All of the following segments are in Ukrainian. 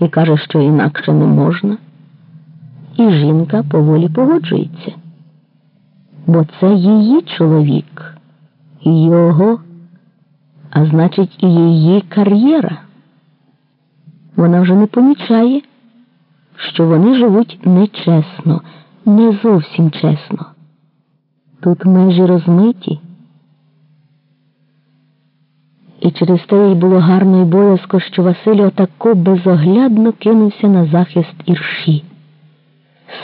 і каже, що інакше не можна. І жінка поволі погоджується, бо це її чоловік, його, а значить, і її кар'єра. Вона вже не помічає, що вони живуть нечесно, не зовсім чесно. Тут межі розмиті. І через те їй було гарно і боязко, що Василь отако безоглядно кинувся на захист ірші,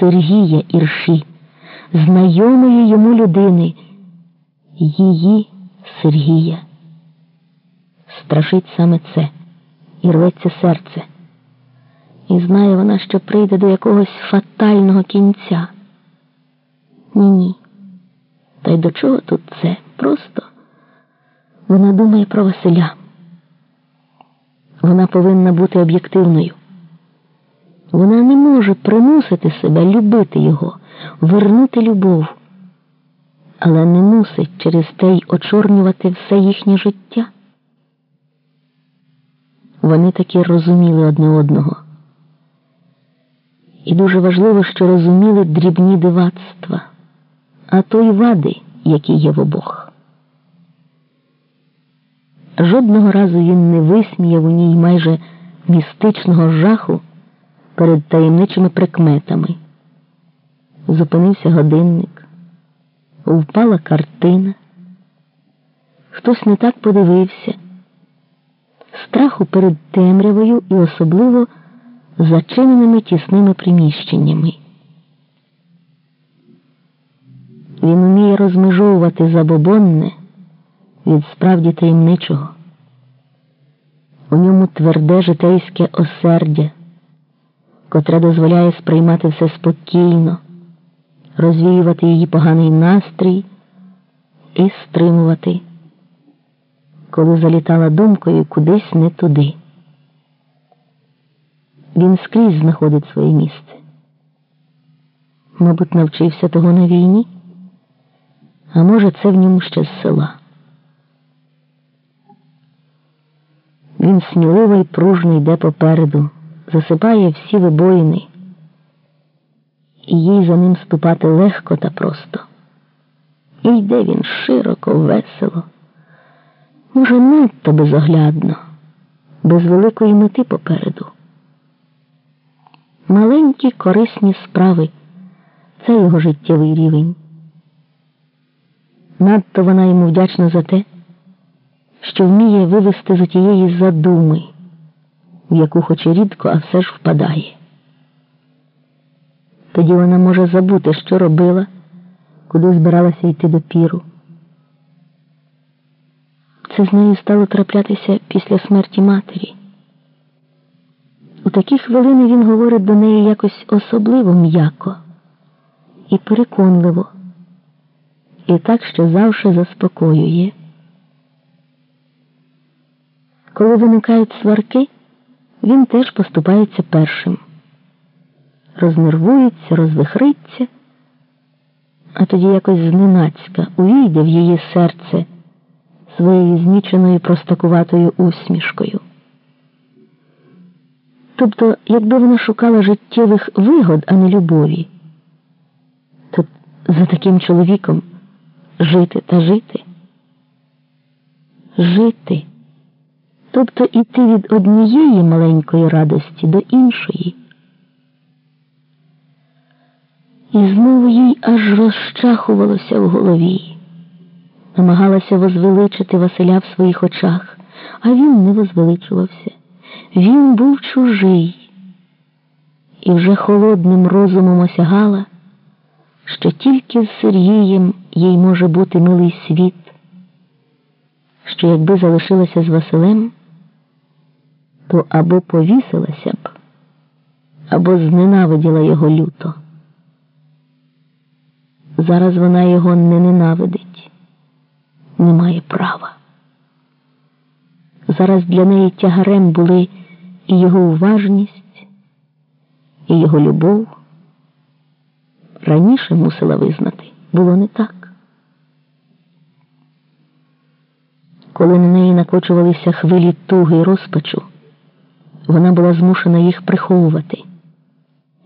Сергія Ірші, знайомої йому людини, її Сергія. Страшить саме це і рветься серце. І знає вона, що прийде до якогось фатального кінця. Ні, ні. Та й до чого тут це? Просто вона думає про Василя. Вона повинна бути об'єктивною. Вона не може примусити себе любити його, вернути любов, але не мусить через те й очорнювати все їхнє життя. Вони таки розуміли одне одного. І дуже важливо, що розуміли дрібні дивацтва, а то й вади, які є в обох. Жодного разу він не висміяв у ній майже містичного жаху перед таємничими прикметами. Зупинився годинник, впала картина, хтось не так подивився, страху перед темрявою і особливо зачиненими тісними приміщеннями. Він уміє розмежовувати забобонне від справді таємничого. У ньому тверде житейське осердя, котре дозволяє сприймати все спокійно, розвіювати її поганий настрій і стримувати, коли залітала думкою кудись не туди. Він скрізь знаходить своє місце. Мабуть, навчився того на війні, а може, це в ньому ще з села. Він сміливо й пружно йде попереду, засипає всі вибоїни, і їй за ним ступати легко та просто. І йде він широко, весело, може, надто безоглядно, без великої мети попереду. Маленькі корисні справи це його життєвий рівень. Надто вона йому вдячна за те що вміє вивести з тієї задуми, в яку хоч і рідко, а все ж впадає. Тоді вона може забути, що робила, куди збиралася йти до піру. Це з нею стало траплятися після смерті матері. У такі хвилини він говорить до неї якось особливо м'яко і переконливо, і так, що завжди заспокоює. Коли виникають сварки, він теж поступається першим. Рознервується, розвихриться, а тоді якось зненацька увійде в її серце своєю зніченою простакуватою усмішкою. Тобто, якби вона шукала життєвих вигод, а не любові, то за таким чоловіком жити та жити, жити тобто іти від однієї маленької радості до іншої. І знову їй аж розчахувалося в голові, намагалася возвеличити Василя в своїх очах, а він не возвеличувався. Він був чужий і вже холодним розумом осягала, що тільки з Сергієм їй може бути милий світ, що якби залишилася з Василем то або повісилася б, або зненавиділа його люто. Зараз вона його не ненавидить, не має права. Зараз для неї тягарем були і його уважність, і його любов. Раніше мусила визнати, було не так. Коли на неї накочувалися хвилі туги й розпачу Вона була змушена їх приховувати.